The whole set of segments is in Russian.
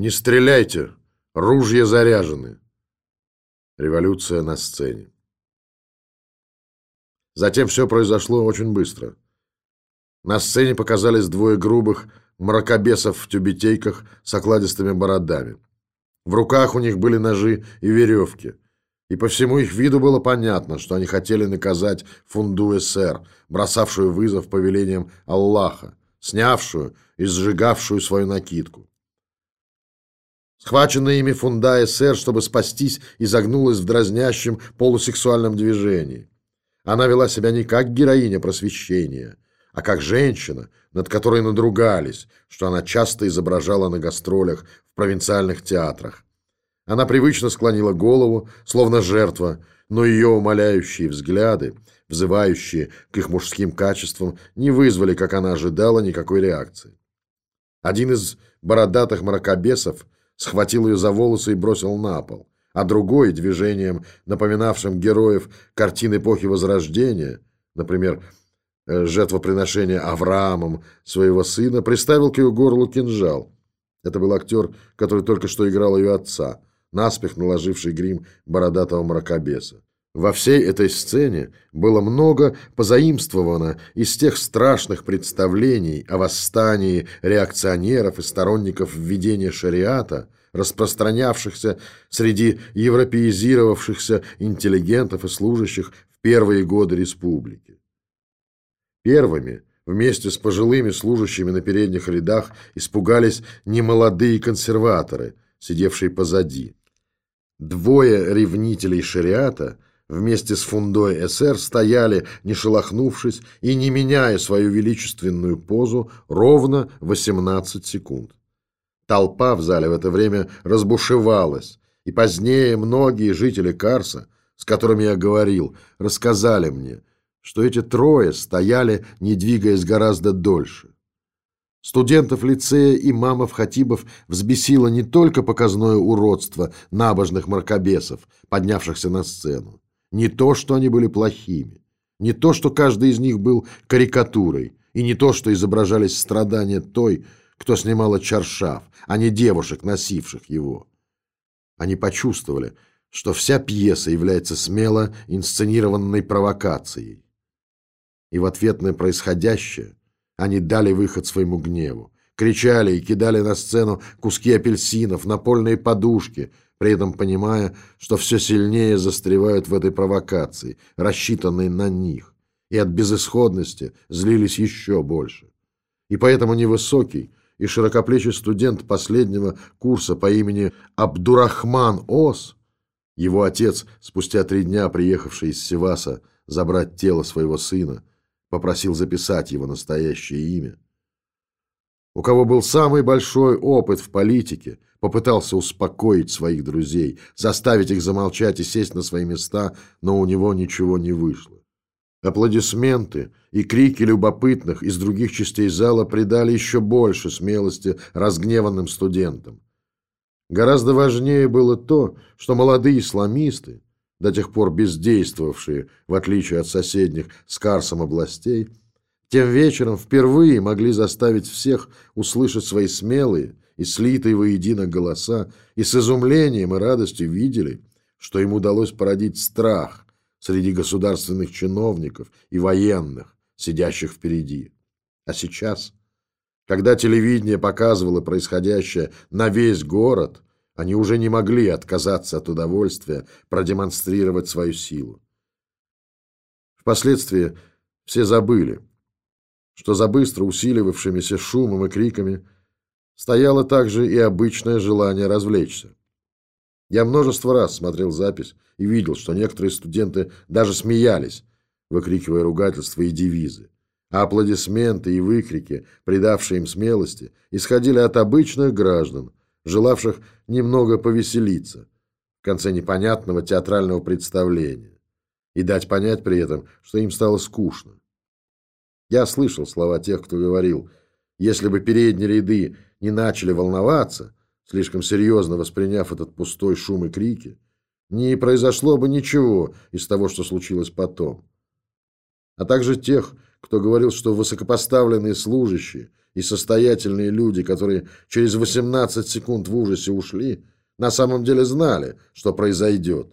«Не стреляйте! Ружья заряжены!» Революция на сцене. Затем все произошло очень быстро. На сцене показались двое грубых мракобесов в тюбетейках с окладистыми бородами. В руках у них были ножи и веревки. И по всему их виду было понятно, что они хотели наказать фунду СР, бросавшую вызов повелениям Аллаха, снявшую и сжигавшую свою накидку. Схваченная ими фунда СР, чтобы спастись, изогнулась в дразнящем полусексуальном движении. Она вела себя не как героиня просвещения, а как женщина, над которой надругались, что она часто изображала на гастролях в провинциальных театрах. Она привычно склонила голову, словно жертва, но ее умоляющие взгляды, взывающие к их мужским качествам, не вызвали, как она ожидала, никакой реакции. Один из бородатых мракобесов схватил ее за волосы и бросил на пол, а другой, движением, напоминавшим героев картин эпохи Возрождения, например, э, жертвоприношение Авраамом своего сына, приставил к ее горлу кинжал. Это был актер, который только что играл ее отца, наспех наложивший грим бородатого мракобеса. Во всей этой сцене было много позаимствовано из тех страшных представлений о восстании реакционеров и сторонников введения шариата, распространявшихся среди европеизировавшихся интеллигентов и служащих в первые годы республики. Первыми, вместе с пожилыми служащими на передних рядах, испугались немолодые консерваторы, сидевшие позади. Двое ревнителей шариата – вместе с фундой СР стояли, не шелохнувшись и не меняя свою величественную позу, ровно 18 секунд. Толпа в зале в это время разбушевалась, и позднее многие жители Карса, с которыми я говорил, рассказали мне, что эти трое стояли, не двигаясь гораздо дольше. Студентов лицея и мамов-хатибов взбесило не только показное уродство набожных мракобесов, поднявшихся на сцену. Не то, что они были плохими, не то, что каждый из них был карикатурой, и не то, что изображались страдания той, кто снимала чаршав, а не девушек, носивших его. Они почувствовали, что вся пьеса является смело инсценированной провокацией. И в ответ на происходящее они дали выход своему гневу, кричали и кидали на сцену куски апельсинов, напольные подушки – при этом понимая, что все сильнее застревают в этой провокации, рассчитанной на них, и от безысходности злились еще больше. И поэтому невысокий и широкоплечий студент последнего курса по имени Абдурахман Ос, его отец, спустя три дня приехавший из Севаса забрать тело своего сына, попросил записать его настоящее имя. У кого был самый большой опыт в политике – попытался успокоить своих друзей, заставить их замолчать и сесть на свои места, но у него ничего не вышло. Аплодисменты и крики любопытных из других частей зала придали еще больше смелости разгневанным студентам. Гораздо важнее было то, что молодые исламисты, до тех пор бездействовавшие, в отличие от соседних с Карсом областей, тем вечером впервые могли заставить всех услышать свои смелые, и слитые воедино голоса, и с изумлением и радостью видели, что им удалось породить страх среди государственных чиновников и военных, сидящих впереди. А сейчас, когда телевидение показывало происходящее на весь город, они уже не могли отказаться от удовольствия продемонстрировать свою силу. Впоследствии все забыли, что за быстро усиливавшимися шумом и криками – стояло также и обычное желание развлечься. Я множество раз смотрел запись и видел, что некоторые студенты даже смеялись, выкрикивая ругательства и девизы. Аплодисменты и выкрики, придавшие им смелости, исходили от обычных граждан, желавших немного повеселиться в конце непонятного театрального представления и дать понять при этом, что им стало скучно. Я слышал слова тех, кто говорил, если бы передние ряды не начали волноваться, слишком серьезно восприняв этот пустой шум и крики, не произошло бы ничего из того, что случилось потом. А также тех, кто говорил, что высокопоставленные служащие и состоятельные люди, которые через 18 секунд в ужасе ушли, на самом деле знали, что произойдет.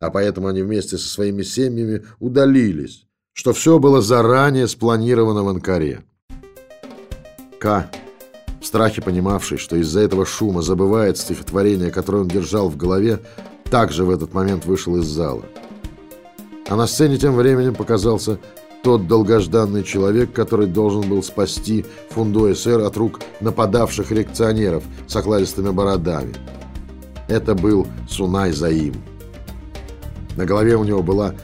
А поэтому они вместе со своими семьями удалились, что все было заранее спланировано в Анкаре. К, в страхе понимавший, что из-за этого шума забывает стихотворение, которое он держал в голове, также в этот момент вышел из зала. А на сцене тем временем показался тот долгожданный человек, который должен был спасти фунду СР от рук нападавших реакционеров с окладистыми бородами. Это был Сунай Заим. На голове у него была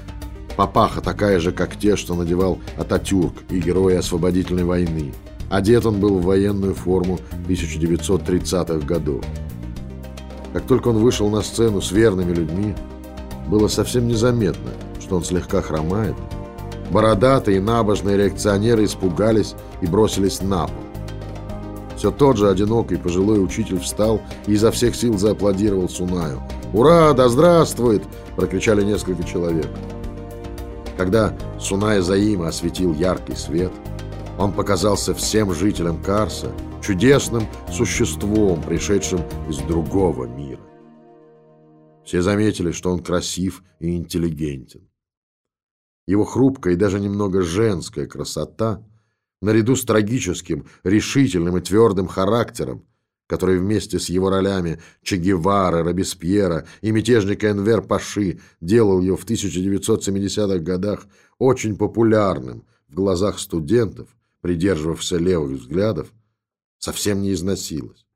папаха такая же, как те, что надевал Ататюрк и герои освободительной войны. Одет он был в военную форму 1930-х годов. Как только он вышел на сцену с верными людьми, было совсем незаметно, что он слегка хромает. Бородатые и набожные реакционеры испугались и бросились на пол. Все тот же одинокий пожилой учитель встал и изо всех сил зааплодировал Сунаю. «Ура! Да здравствует!» – прокричали несколько человек. Когда Сунай Заима осветил яркий свет, он показался всем жителям Карса – чудесным существом, пришедшим из другого мира. Все заметили, что он красив и интеллигентен. Его хрупкая и даже немного женская красота, наряду с трагическим, решительным и твердым характером, который вместе с его ролями Че Гевары, Робеспьера и мятежника Энвер Паши делал ее в 1970-х годах очень популярным в глазах студентов, придерживавшихся левых взглядов, совсем не износилась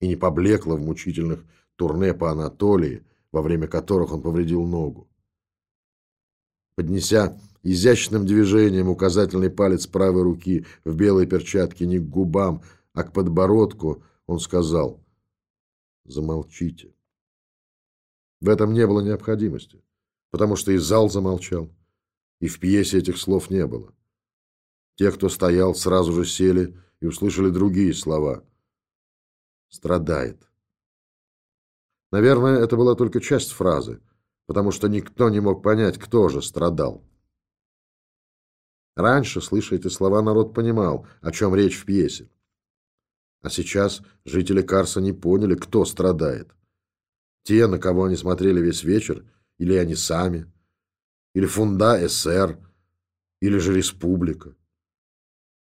и не поблекла в мучительных турне по Анатолии, во время которых он повредил ногу. Поднеся изящным движением указательный палец правой руки в белой перчатке не к губам, а к подбородку, он сказал «Замолчите». В этом не было необходимости, потому что и зал замолчал, и в пьесе этих слов не было. Те, кто стоял, сразу же сели и услышали другие слова. «Страдает». Наверное, это была только часть фразы, потому что никто не мог понять, кто же страдал. Раньше, слыша эти слова, народ понимал, о чем речь в пьесе. А сейчас жители Карса не поняли, кто страдает. Те, на кого они смотрели весь вечер, или они сами, или фунда СССР, или же республика.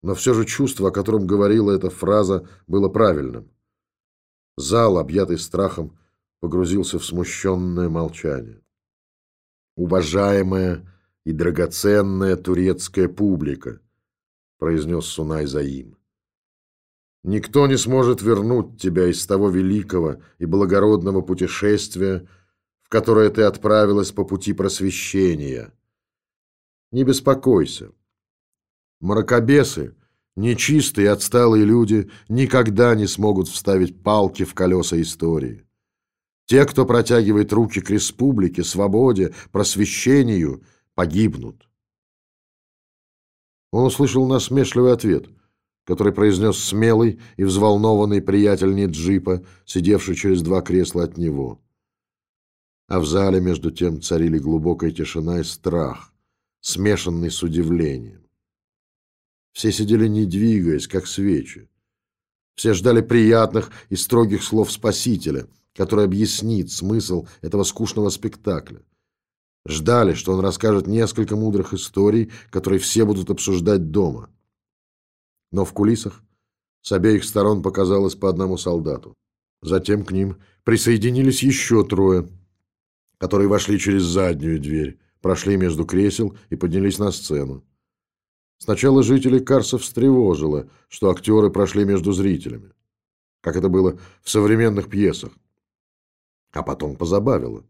Но все же чувство, о котором говорила эта фраза, было правильным. Зал, объятый страхом, погрузился в смущенное молчание. «Уважаемая и драгоценная турецкая публика», — произнес Сунай Заим. «Никто не сможет вернуть тебя из того великого и благородного путешествия, в которое ты отправилась по пути просвещения. Не беспокойся. Мракобесы, нечистые отсталые люди, никогда не смогут вставить палки в колеса истории. Те, кто протягивает руки к республике, свободе, просвещению, погибнут. Он услышал насмешливый ответ, который произнес смелый и взволнованный приятель Ниджипа, сидевший через два кресла от него. А в зале, между тем, царили глубокая тишина и страх, смешанный с удивлением. Все сидели не двигаясь, как свечи. Все ждали приятных и строгих слов Спасителя, который объяснит смысл этого скучного спектакля. Ждали, что он расскажет несколько мудрых историй, которые все будут обсуждать дома. Но в кулисах с обеих сторон показалось по одному солдату. Затем к ним присоединились еще трое, которые вошли через заднюю дверь, прошли между кресел и поднялись на сцену. Сначала жителей Карса встревожило, что актеры прошли между зрителями, как это было в современных пьесах, а потом позабавило.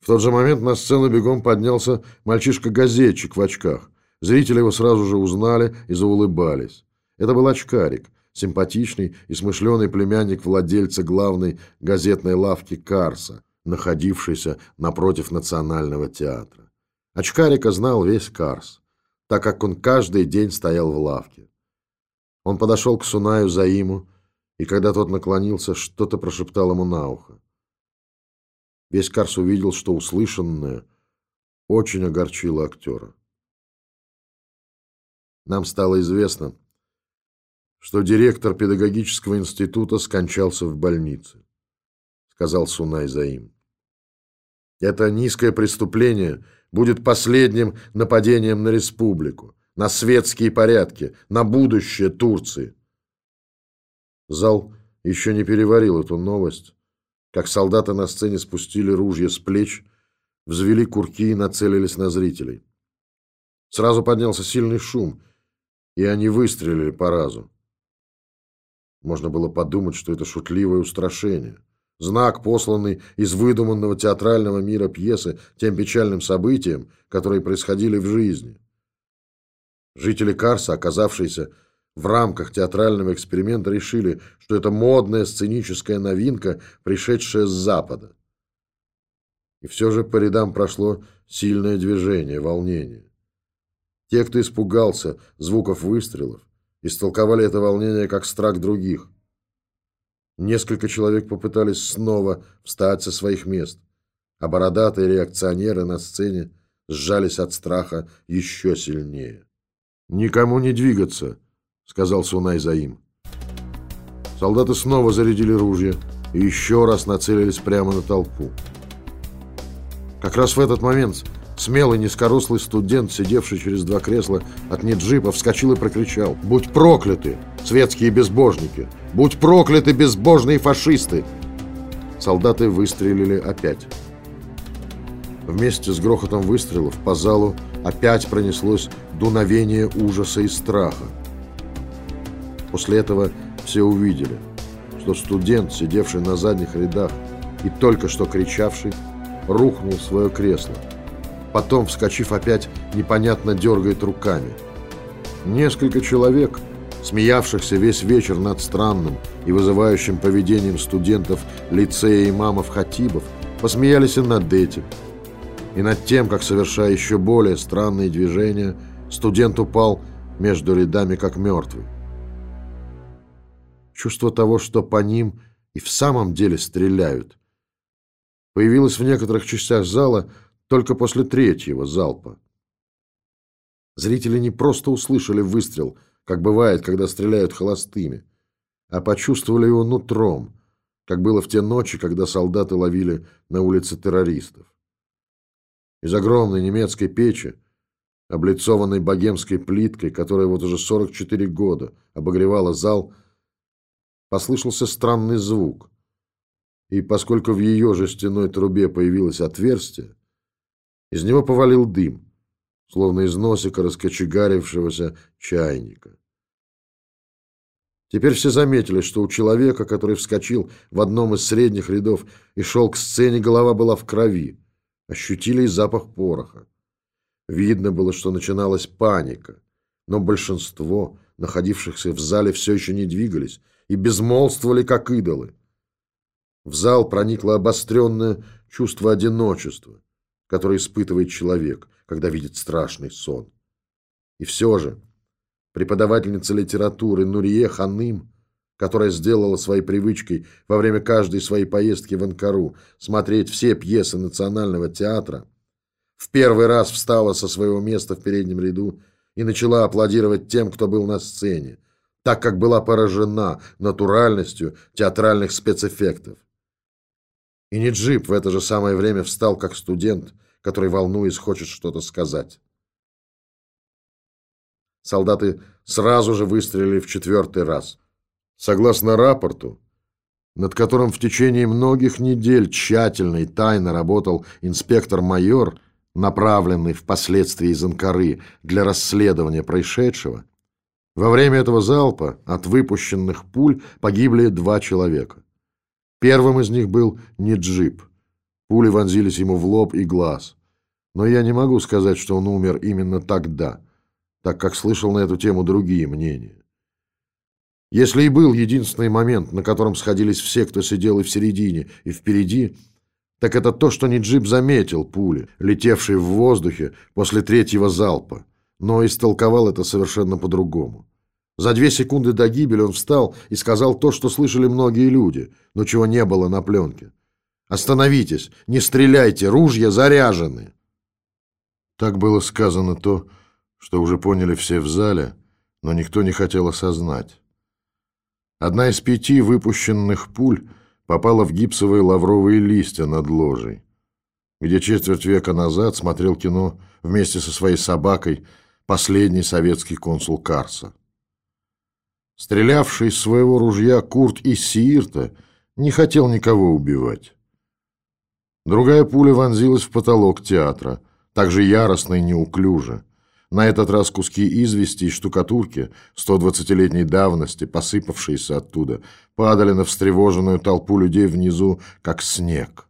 В тот же момент на сцену бегом поднялся мальчишка-газетчик в очках. Зрители его сразу же узнали и заулыбались. Это был очкарик, симпатичный и смышленый племянник владельца главной газетной лавки Карса, находившейся напротив Национального театра. Очкарика знал весь Карс так как он каждый день стоял в лавке. Он подошел к Сунаю Заиму, и когда тот наклонился, что-то прошептал ему на ухо. Весь Карс увидел, что услышанное очень огорчило актера. Нам стало известно, что директор педагогического института скончался в больнице, сказал Сунай Заим. Это низкое преступление будет последним нападением на республику, на светские порядки, на будущее Турции. Зал еще не переварил эту новость, как солдаты на сцене спустили ружья с плеч, взвели курки и нацелились на зрителей. Сразу поднялся сильный шум, и они выстрелили по разу. Можно было подумать, что это шутливое устрашение. Знак, посланный из выдуманного театрального мира пьесы тем печальным событиям, которые происходили в жизни. Жители Карса, оказавшиеся в рамках театрального эксперимента, решили, что это модная сценическая новинка, пришедшая с Запада. И все же по рядам прошло сильное движение, волнение. Те, кто испугался звуков выстрелов, истолковали это волнение как страх других. Несколько человек попытались снова встать со своих мест, а бородатые реакционеры на сцене сжались от страха еще сильнее. «Никому не двигаться», — сказал Сунай Заим. Солдаты снова зарядили ружья и еще раз нацелились прямо на толпу. Как раз в этот момент Смелый низкорослый студент, сидевший через два кресла от неджипа, вскочил и прокричал «Будь прокляты, светские безбожники! Будь прокляты, безбожные фашисты!» Солдаты выстрелили опять. Вместе с грохотом выстрелов по залу опять пронеслось дуновение ужаса и страха. После этого все увидели, что студент, сидевший на задних рядах и только что кричавший, рухнул свое кресло. Потом, вскочив опять, непонятно дергает руками. Несколько человек, смеявшихся весь вечер над странным и вызывающим поведением студентов лицея имамов-хатибов, посмеялись и над этим. И над тем, как, совершая еще более странные движения, студент упал между рядами, как мертвый. Чувство того, что по ним и в самом деле стреляют, появилось в некоторых частях зала – только после третьего залпа. Зрители не просто услышали выстрел, как бывает, когда стреляют холостыми, а почувствовали его нутром, как было в те ночи, когда солдаты ловили на улице террористов. Из огромной немецкой печи, облицованной богемской плиткой, которая вот уже 44 года обогревала зал, послышался странный звук. И поскольку в ее жестяной трубе появилось отверстие, из него повалил дым, словно из носика раскочегарившегося чайника. Теперь все заметили, что у человека, который вскочил в одном из средних рядов и шел к сцене, голова была в крови. Ощутили и запах пороха. Видно было, что начиналась паника, но большинство, находившихся в зале, все еще не двигались и безмолвствовали, как идолы. В зал проникло обостренное чувство одиночества который испытывает человек, когда видит страшный сон. И все же преподавательница литературы Нурие Ханым, которая сделала своей привычкой во время каждой своей поездки в Анкару смотреть все пьесы Национального театра, в первый раз встала со своего места в переднем ряду и начала аплодировать тем, кто был на сцене, так как была поражена натуральностью театральных спецэффектов. И Ниджип в это же самое время встал как студент, который, волнуясь, хочет что-то сказать. Солдаты сразу же выстрелили в четвертый раз. Согласно рапорту, над которым в течение многих недель тщательно и тайно работал инспектор-майор, направленный впоследствии из Анкары для расследования происшедшего, во время этого залпа от выпущенных пуль погибли два человека. Первым из них был Ниджип. Пули вонзились ему в лоб и глаз. Но я не могу сказать, что он умер именно тогда, так как слышал на эту тему другие мнения. Если и был единственный момент, на котором сходились все, кто сидел и в середине, и впереди, так это то, что Ниджип заметил пули, летевшие в воздухе после третьего залпа, но истолковал это совершенно по-другому. За две секунды до гибели он встал и сказал то, что слышали многие люди, но чего не было на пленке. «Остановитесь! Не стреляйте! Ружья заряжены!» Так было сказано то, что уже поняли все в зале, но никто не хотел осознать. Одна из пяти выпущенных пуль попала в гипсовые лавровые листья над ложей, где четверть века назад смотрел кино вместе со своей собакой последний советский консул Карса. Стрелявший из своего ружья Курт из Сиирта не хотел никого убивать. Другая пуля вонзилась в потолок театра, также яростно и неуклюже. На этот раз куски извести и штукатурки 120-летней давности, посыпавшиеся оттуда, падали на встревоженную толпу людей внизу, как снег.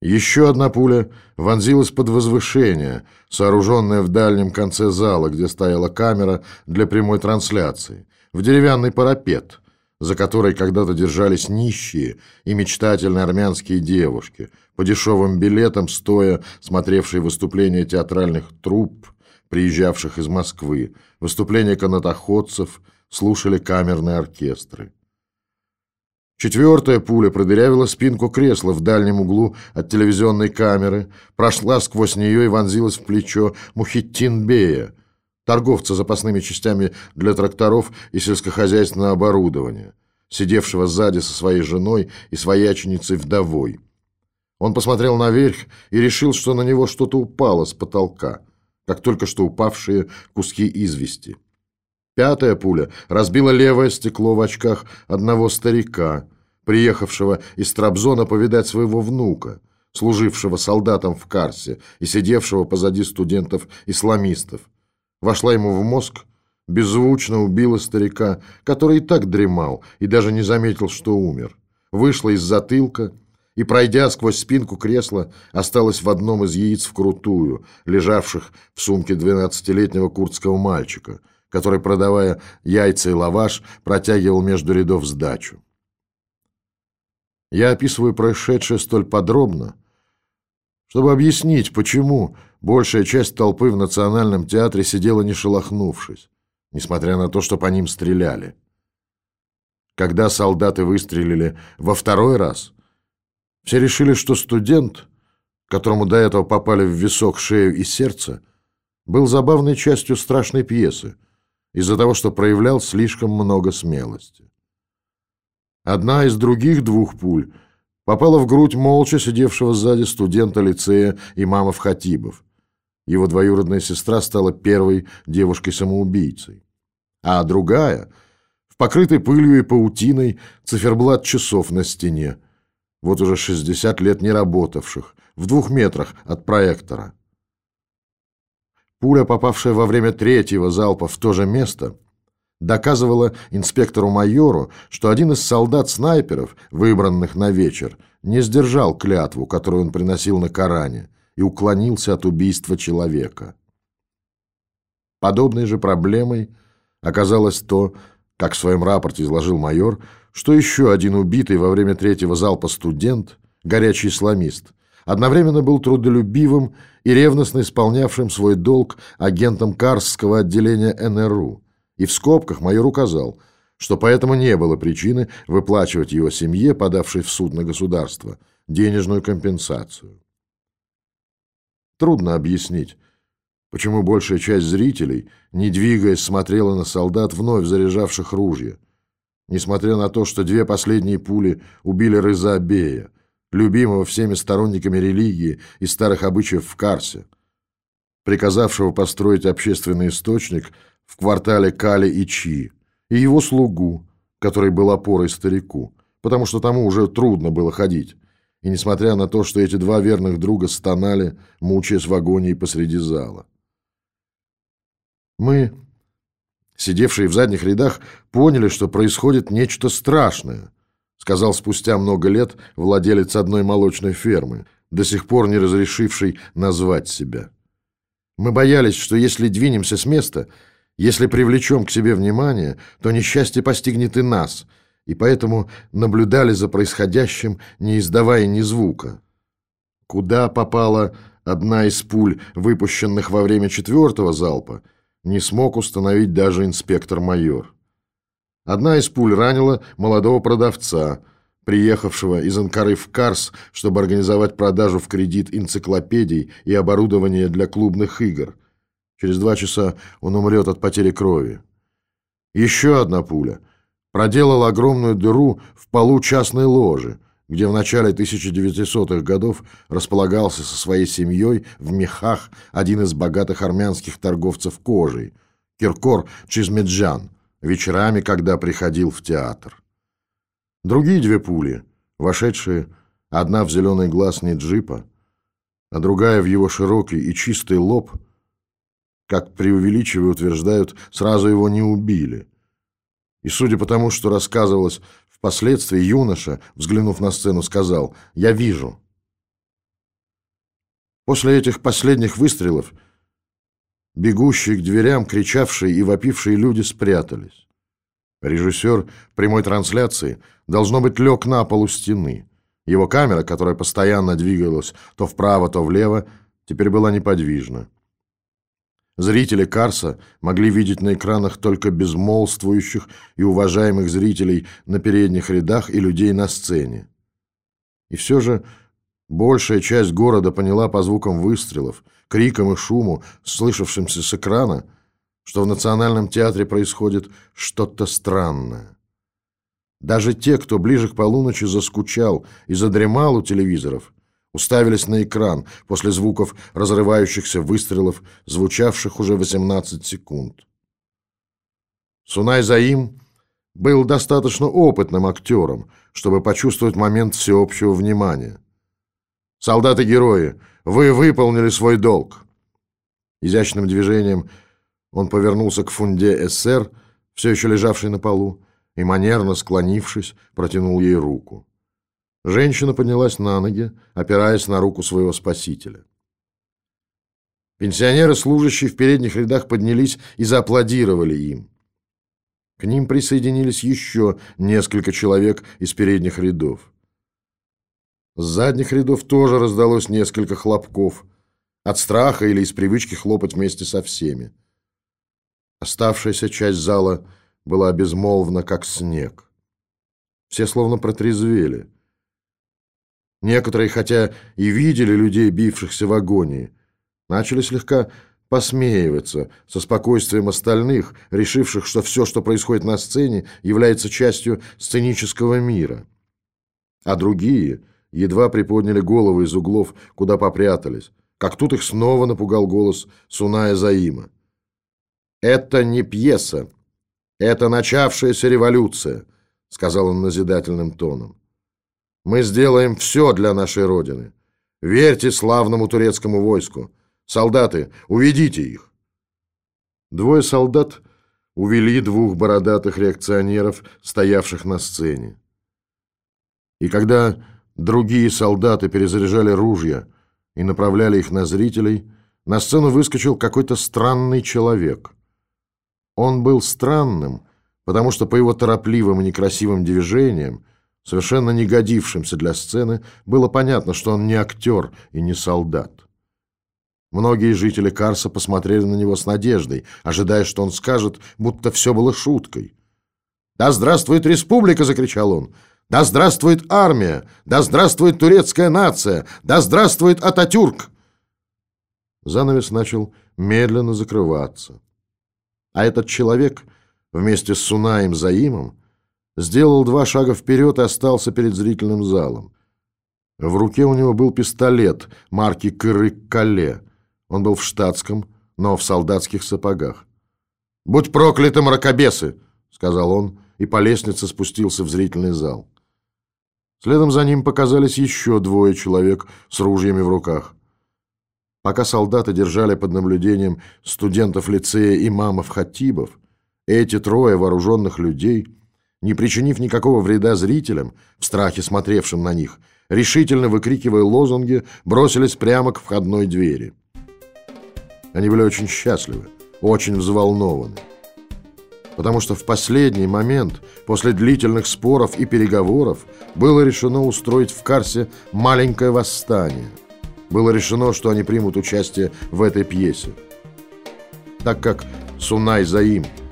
Еще одна пуля вонзилась под возвышение, сооруженное в дальнем конце зала, где стояла камера для прямой трансляции, в деревянный парапет, за которой когда-то держались нищие и мечтательные армянские девушки, по дешевым билетам стоя смотревшие выступления театральных труп, приезжавших из Москвы, выступления канатоходцев, слушали камерные оркестры. Четвертая пуля продырявила спинку кресла в дальнем углу от телевизионной камеры, прошла сквозь нее и вонзилась в плечо Мухиттин Бея, торговца запасными частями для тракторов и сельскохозяйственного оборудования, сидевшего сзади со своей женой и свояченицей вдовой. Он посмотрел наверх и решил, что на него что-то упало с потолка, как только что упавшие куски извести. Пятая пуля разбила левое стекло в очках одного старика, приехавшего из Трабзона повидать своего внука, служившего солдатом в Карсе и сидевшего позади студентов-исламистов. Вошла ему в мозг, беззвучно убила старика, который и так дремал и даже не заметил, что умер. Вышла из затылка и, пройдя сквозь спинку кресла, осталась в одном из яиц вкрутую, лежавших в сумке двенадцатилетнего курдского мальчика – который, продавая яйца и лаваш, протягивал между рядов сдачу. Я описываю происшедшее столь подробно, чтобы объяснить, почему большая часть толпы в Национальном театре сидела не шелохнувшись, несмотря на то, что по ним стреляли. Когда солдаты выстрелили во второй раз, все решили, что студент, которому до этого попали в висок, шею и сердце, был забавной частью страшной пьесы, из-за того, что проявлял слишком много смелости. Одна из других двух пуль попала в грудь молча сидевшего сзади студента лицея имамов Хатибов. Его двоюродная сестра стала первой девушкой-самоубийцей. А другая — в покрытой пылью и паутиной циферблат часов на стене, вот уже 60 лет не работавших, в двух метрах от проектора. Пуля, попавшая во время третьего залпа в то же место, доказывала инспектору-майору, что один из солдат-снайперов, выбранных на вечер, не сдержал клятву, которую он приносил на Коране, и уклонился от убийства человека. Подобной же проблемой оказалось то, как в своем рапорте изложил майор, что еще один убитый во время третьего залпа студент, горячий исламист, одновременно был трудолюбивым и ревностно исполнявшим свой долг агентом Карсского отделения НРУ. И в скобках майор указал, что поэтому не было причины выплачивать его семье, подавшей в суд на государство, денежную компенсацию. Трудно объяснить, почему большая часть зрителей, не двигаясь, смотрела на солдат, вновь заряжавших ружья, несмотря на то, что две последние пули убили Рыза Бея, любимого всеми сторонниками религии и старых обычаев в Карсе, приказавшего построить общественный источник в квартале Кали и Чи, и его слугу, который был опорой старику, потому что тому уже трудно было ходить, и несмотря на то, что эти два верных друга стонали, мучаясь в агонии посреди зала. Мы, сидевшие в задних рядах, поняли, что происходит нечто страшное, сказал спустя много лет владелец одной молочной фермы, до сих пор не разрешивший назвать себя. Мы боялись, что если двинемся с места, если привлечем к себе внимание, то несчастье постигнет и нас, и поэтому наблюдали за происходящим, не издавая ни звука. Куда попала одна из пуль, выпущенных во время четвертого залпа, не смог установить даже инспектор-майор. Одна из пуль ранила молодого продавца, приехавшего из Анкары в Карс, чтобы организовать продажу в кредит энциклопедий и оборудования для клубных игр. Через два часа он умрет от потери крови. Еще одна пуля проделал огромную дыру в полу частной ложи, где в начале 1900-х годов располагался со своей семьей в мехах один из богатых армянских торговцев кожей, Киркор Чизмеджан, вечерами, когда приходил в театр. Другие две пули, вошедшие, одна в зеленый глаз не джипа, а другая в его широкий и чистый лоб, как преувеличивая утверждают, сразу его не убили. И судя по тому, что рассказывалось впоследствии, юноша, взглянув на сцену, сказал «Я вижу». После этих последних выстрелов бегущие к дверям, кричавшие и вопившие люди спрятались. Режиссер прямой трансляции, должно быть, лег на полу стены. Его камера, которая постоянно двигалась то вправо, то влево, теперь была неподвижна. Зрители Карса могли видеть на экранах только безмолвствующих и уважаемых зрителей на передних рядах и людей на сцене. И все же большая часть города поняла по звукам выстрелов, крикам и шуму, слышавшимся с экрана, что в Национальном театре происходит что-то странное. Даже те, кто ближе к полуночи заскучал и задремал у телевизоров, уставились на экран после звуков разрывающихся выстрелов, звучавших уже 18 секунд. Сунай Заим был достаточно опытным актером, чтобы почувствовать момент всеобщего внимания. «Солдаты-герои, вы выполнили свой долг!» Изящным движением он повернулся к фунде СССР, все еще лежавшей на полу, и, манерно склонившись, протянул ей руку. Женщина поднялась на ноги, опираясь на руку своего спасителя. Пенсионеры, служащие в передних рядах, поднялись и зааплодировали им. К ним присоединились еще несколько человек из передних рядов. С задних рядов тоже раздалось несколько хлопков, от страха или из привычки хлопать вместе со всеми. Оставшаяся часть зала была безмолвна, как снег. Все словно протрезвели. Некоторые, хотя и видели людей, бившихся в агонии, начали слегка посмеиваться со спокойствием остальных, решивших, что все, что происходит на сцене, является частью сценического мира. А другие едва приподняли головы из углов, куда попрятались, как тут их снова напугал голос Суная Заима. «Это не пьеса, это начавшаяся революция», — сказал он назидательным тоном. Мы сделаем все для нашей Родины. Верьте славному турецкому войску. Солдаты, уведите их. Двое солдат увели двух бородатых реакционеров, стоявших на сцене. И когда другие солдаты перезаряжали ружья и направляли их на зрителей, на сцену выскочил какой-то странный человек. Он был странным, потому что по его торопливым и некрасивым движениям совершенно не годившимся для сцены, было понятно, что он не актер и не солдат. Многие жители Карса посмотрели на него с надеждой, ожидая, что он скажет, будто все было шуткой. «Да здравствует республика!» — закричал он. «Да здравствует армия! Да здравствует турецкая нация! Да здравствует Ататюрк!» Занавес начал медленно закрываться. А этот человек вместе с Сунаем Заимом сделал два шага вперед и остался перед зрительным залом. В руке у него был пистолет марки Кырык-Кале. Он был в штатском, но в солдатских сапогах. «Будь прокляты, мракобесы!» — сказал он, и по лестнице спустился в зрительный зал. Следом за ним показались еще двое человек с ружьями в руках. Пока солдаты держали под наблюдением студентов лицея имамов-хатибов, эти трое вооруженных людей — не причинив никакого вреда зрителям, в страхе смотревшим на них, решительно выкрикивая лозунги, бросились прямо к входной двери. Они были очень счастливы, очень взволнованы. Потому что в последний момент, после длительных споров и переговоров, было решено устроить в Карсе маленькое восстание. Было решено, что они примут участие в этой пьесе. Так как Сунай Заим –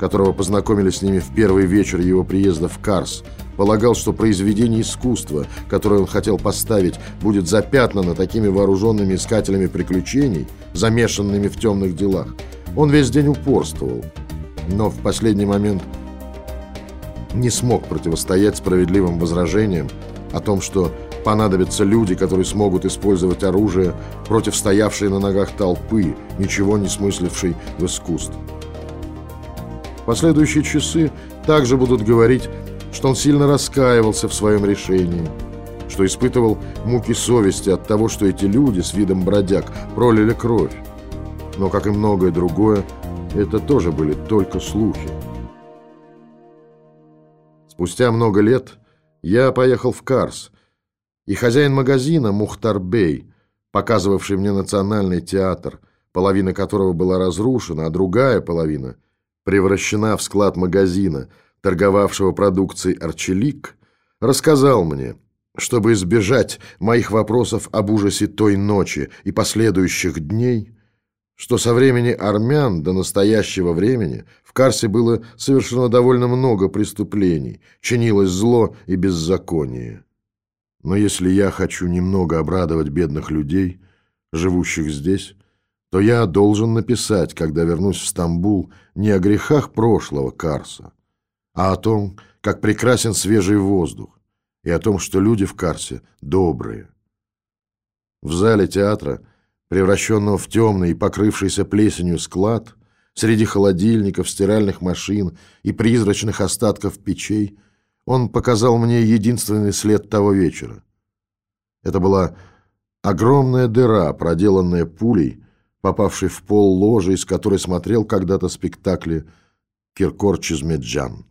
которого познакомили с ними в первый вечер его приезда в Карс, полагал, что произведение искусства, которое он хотел поставить, будет запятнано такими вооруженными искателями приключений, замешанными в темных делах. Он весь день упорствовал, но в последний момент не смог противостоять справедливым возражениям о том, что понадобятся люди, которые смогут использовать оружие против стоявшей на ногах толпы, ничего не смыслившей в искусстве. Последующие часы также будут говорить, что он сильно раскаивался в своем решении, что испытывал муки совести от того, что эти люди с видом бродяг пролили кровь. Но, как и многое другое, это тоже были только слухи. Спустя много лет я поехал в Карс, и хозяин магазина Мухтар Бей, показывавший мне национальный театр, половина которого была разрушена, а другая половина превращена в склад магазина, торговавшего продукцией «Арчелик», рассказал мне, чтобы избежать моих вопросов об ужасе той ночи и последующих дней, что со времени армян до настоящего времени в Карсе было совершено довольно много преступлений, чинилось зло и беззаконие. Но если я хочу немного обрадовать бедных людей, живущих здесь, то я должен написать, когда вернусь в Стамбул, не о грехах прошлого Карса, а о том, как прекрасен свежий воздух, и о том, что люди в Карсе добрые. В зале театра, превращенного в темный и покрывшийся плесенью склад, среди холодильников, стиральных машин и призрачных остатков печей – он показал мне единственный след того вечера. Это была огромная дыра, проделанная пулей, попавшей в пол ложи, из которой смотрел когда-то спектакли Киркор Чизмеджан.